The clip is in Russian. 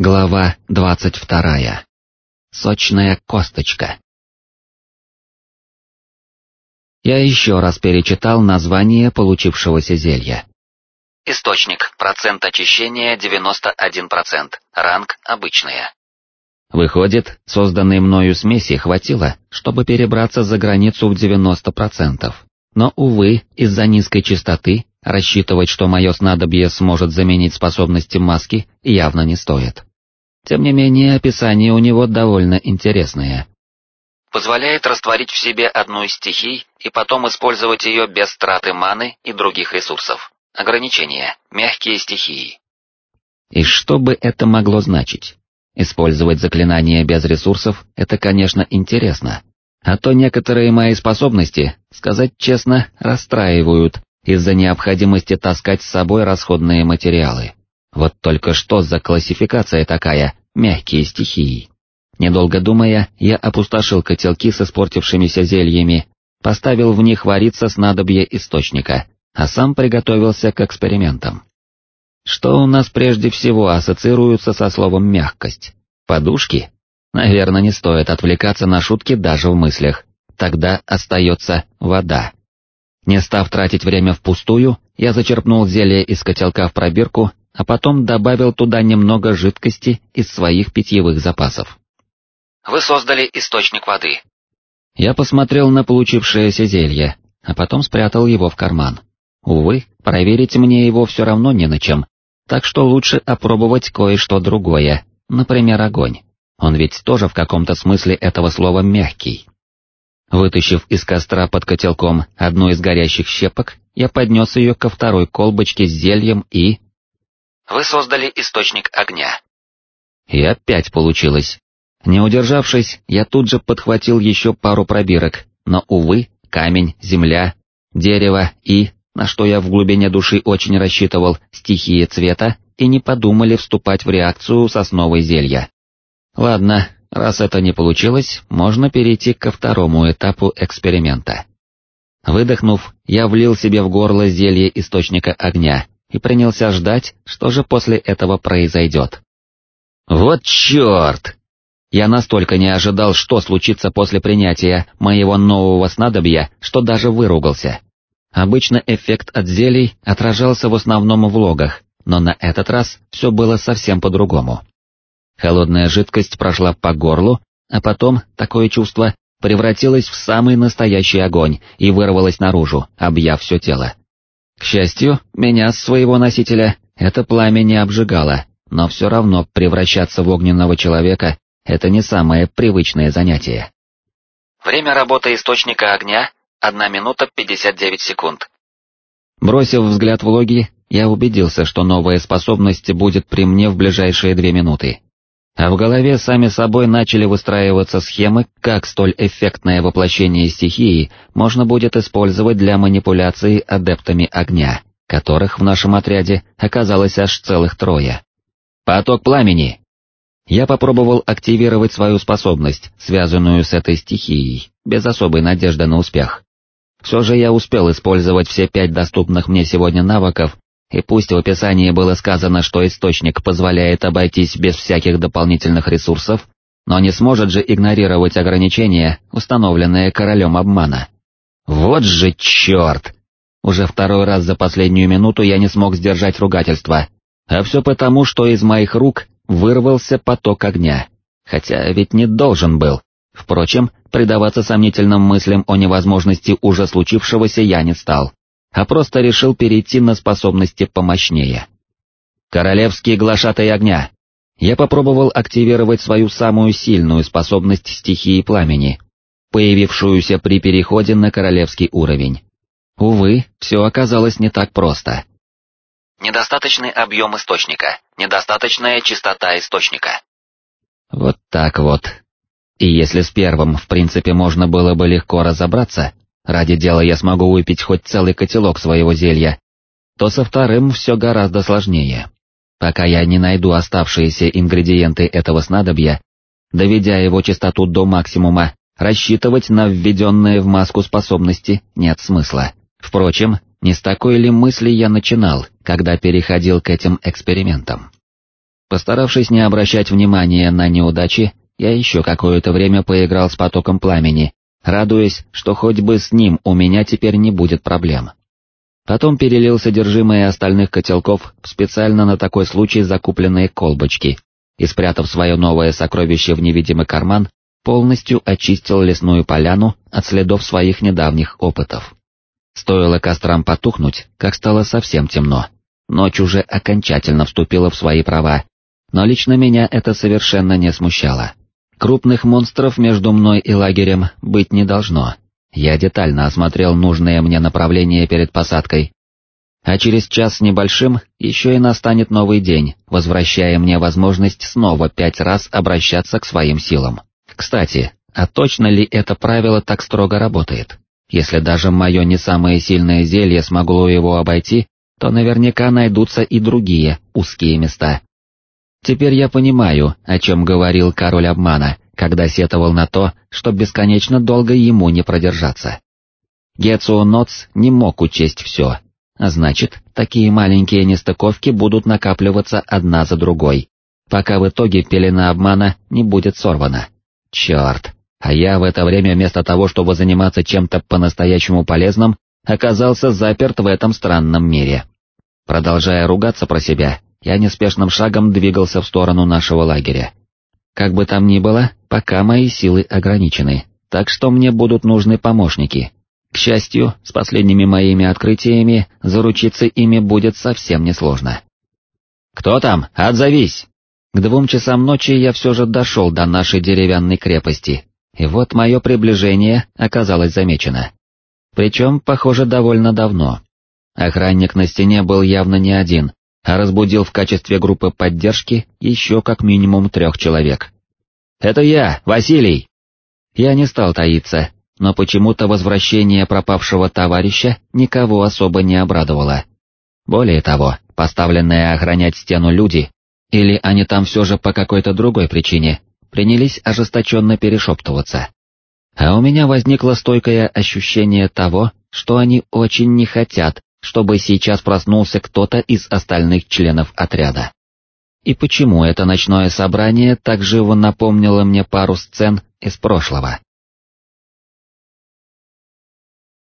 Глава двадцать вторая. Сочная косточка. Я еще раз перечитал название получившегося зелья. Источник, процент очищения 91%, ранг обычная. Выходит, созданной мною смеси хватило, чтобы перебраться за границу в 90%. Но, увы, из-за низкой частоты, рассчитывать, что мое снадобье сможет заменить способности маски, явно не стоит. Тем не менее, описание у него довольно интересное. Позволяет растворить в себе одну из стихий и потом использовать ее без траты маны и других ресурсов. Ограничение. Мягкие стихии. И что бы это могло значить? Использовать заклинания без ресурсов — это, конечно, интересно. А то некоторые мои способности, сказать честно, расстраивают из-за необходимости таскать с собой расходные материалы. Вот только что за классификация такая «мягкие стихии». Недолго думая, я опустошил котелки с испортившимися зельями, поставил в них вариться снадобье источника, а сам приготовился к экспериментам. Что у нас прежде всего ассоциируется со словом «мягкость»? Подушки? Наверное, не стоит отвлекаться на шутки даже в мыслях, тогда остается вода. Не став тратить время впустую, я зачерпнул зелье из котелка в пробирку а потом добавил туда немного жидкости из своих питьевых запасов. Вы создали источник воды. Я посмотрел на получившееся зелье, а потом спрятал его в карман. Увы, проверить мне его все равно не на чем, так что лучше опробовать кое-что другое, например, огонь. Он ведь тоже в каком-то смысле этого слова мягкий. Вытащив из костра под котелком одну из горящих щепок, я поднес ее ко второй колбочке с зельем и... Вы создали источник огня. И опять получилось. Не удержавшись, я тут же подхватил еще пару пробирок, но, увы, камень, земля, дерево и, на что я в глубине души очень рассчитывал, стихии цвета, и не подумали вступать в реакцию сосновой зелья. Ладно, раз это не получилось, можно перейти ко второму этапу эксперимента. Выдохнув, я влил себе в горло зелье источника огня и принялся ждать, что же после этого произойдет. Вот черт! Я настолько не ожидал, что случится после принятия моего нового снадобья, что даже выругался. Обычно эффект от зелий отражался в основном в логах, но на этот раз все было совсем по-другому. Холодная жидкость прошла по горлу, а потом, такое чувство, превратилась в самый настоящий огонь и вырвалась наружу, объяв все тело. К счастью, меня с своего носителя это пламя не обжигало, но все равно превращаться в огненного человека — это не самое привычное занятие. Время работы источника огня — 1 минута 59 секунд. Бросив взгляд в логи, я убедился, что новая способность будет при мне в ближайшие две минуты а в голове сами собой начали выстраиваться схемы, как столь эффектное воплощение стихии можно будет использовать для манипуляции адептами огня, которых в нашем отряде оказалось аж целых трое. Поток пламени! Я попробовал активировать свою способность, связанную с этой стихией, без особой надежды на успех. Все же я успел использовать все пять доступных мне сегодня навыков и пусть в описании было сказано, что источник позволяет обойтись без всяких дополнительных ресурсов, но не сможет же игнорировать ограничения, установленные королем обмана. Вот же черт! Уже второй раз за последнюю минуту я не смог сдержать ругательство, а все потому, что из моих рук вырвался поток огня, хотя ведь не должен был. Впрочем, предаваться сомнительным мыслям о невозможности уже случившегося я не стал а просто решил перейти на способности помощнее. Королевский глашатай огня. Я попробовал активировать свою самую сильную способность стихии пламени, появившуюся при переходе на королевский уровень. Увы, все оказалось не так просто. Недостаточный объем источника, недостаточная чистота источника. Вот так вот. И если с первым, в принципе, можно было бы легко разобраться, ради дела я смогу выпить хоть целый котелок своего зелья, то со вторым все гораздо сложнее. Пока я не найду оставшиеся ингредиенты этого снадобья, доведя его чистоту до максимума, рассчитывать на введенные в маску способности нет смысла. Впрочем, не с такой ли мысли я начинал, когда переходил к этим экспериментам? Постаравшись не обращать внимания на неудачи, я еще какое-то время поиграл с потоком пламени, радуясь, что хоть бы с ним у меня теперь не будет проблем. Потом перелил содержимое остальных котелков в специально на такой случай закупленные колбочки и, спрятав свое новое сокровище в невидимый карман, полностью очистил лесную поляну от следов своих недавних опытов. Стоило кострам потухнуть, как стало совсем темно. Ночь уже окончательно вступила в свои права, но лично меня это совершенно не смущало. Крупных монстров между мной и лагерем быть не должно. Я детально осмотрел нужное мне направление перед посадкой. А через час с небольшим еще и настанет новый день, возвращая мне возможность снова пять раз обращаться к своим силам. Кстати, а точно ли это правило так строго работает? Если даже мое не самое сильное зелье смогло его обойти, то наверняка найдутся и другие узкие места. Теперь я понимаю, о чем говорил король обмана, когда сетовал на то, что бесконечно долго ему не продержаться. Гецио Ноц не мог учесть все, а значит, такие маленькие нестыковки будут накапливаться одна за другой, пока в итоге пелена обмана не будет сорвана. Черт, а я в это время вместо того, чтобы заниматься чем-то по-настоящему полезным, оказался заперт в этом странном мире. Продолжая ругаться про себя, я неспешным шагом двигался в сторону нашего лагеря. Как бы там ни было, пока мои силы ограничены, так что мне будут нужны помощники. К счастью, с последними моими открытиями заручиться ими будет совсем несложно. «Кто там? Отзовись!» К двум часам ночи я все же дошел до нашей деревянной крепости, и вот мое приближение оказалось замечено. Причем, похоже, довольно давно. Охранник на стене был явно не один, а разбудил в качестве группы поддержки еще как минимум трех человек. «Это я, Василий!» Я не стал таиться, но почему-то возвращение пропавшего товарища никого особо не обрадовало. Более того, поставленные охранять стену люди, или они там все же по какой-то другой причине, принялись ожесточенно перешептываться. А у меня возникло стойкое ощущение того, что они очень не хотят, чтобы сейчас проснулся кто-то из остальных членов отряда. И почему это ночное собрание так живо напомнило мне пару сцен из прошлого?